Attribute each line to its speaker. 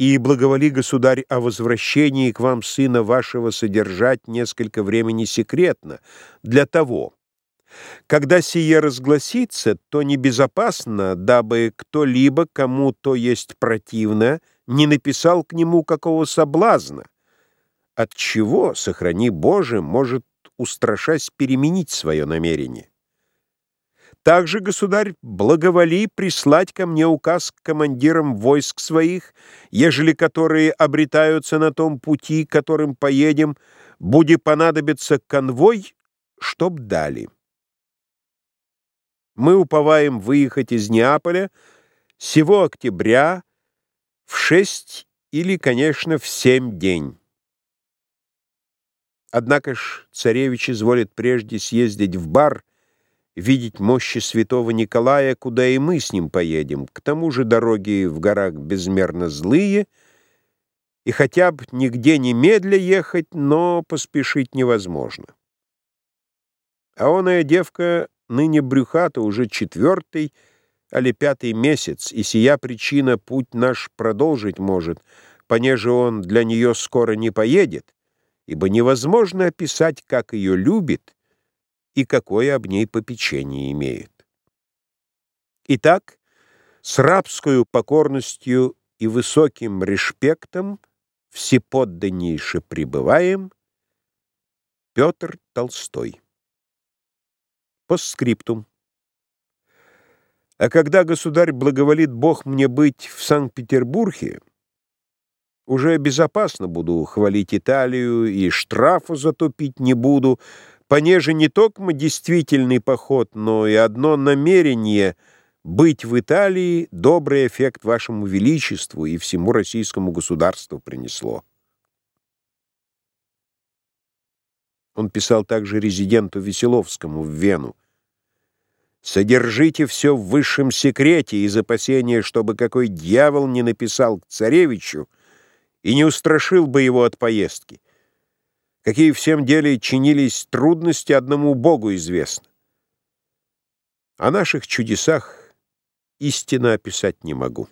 Speaker 1: И благоволи, государь, о возвращении к вам сына вашего содержать несколько времени секретно, для того, когда сие разгласится, то небезопасно, дабы кто-либо, кому то есть противно, не написал к нему какого соблазна, от чего, сохрани Боже, может, устрашась переменить свое намерение. Также, государь, благоволи прислать ко мне указ к командирам войск своих, ежели которые обретаются на том пути, которым поедем, будет понадобиться конвой, чтоб дали. Мы уповаем выехать из Неаполя сего октября в шесть или, конечно, в семь день. Однако ж царевич изволит прежде съездить в бар, видеть мощи святого Николая, куда и мы с ним поедем. К тому же дороги в горах безмерно злые, и хотя бы нигде не медля ехать, но поспешить невозможно. А оная девка ныне брюхата уже четвертый, али пятый месяц, и сия причина путь наш продолжить может, понеже он для нее скоро не поедет, ибо невозможно описать, как ее любит и какое об ней попечение имеет. Итак, с рабскую покорностью и высоким респектом всеподданнейше пребываем Петр Толстой. Постскриптум. А когда, государь, благоволит Бог мне быть в Санкт-Петербурге, уже безопасно буду хвалить Италию и штрафу затопить не буду, понеже не только действительный поход, но и одно намерение быть в Италии добрый эффект вашему величеству и всему российскому государству принесло. Он писал также резиденту Веселовскому в Вену. «Содержите все в высшем секрете из опасения, чтобы какой дьявол не написал к царевичу, и не устрашил бы его от поездки. Какие всем деле чинились трудности, одному Богу известно. О наших чудесах истинно описать не могу.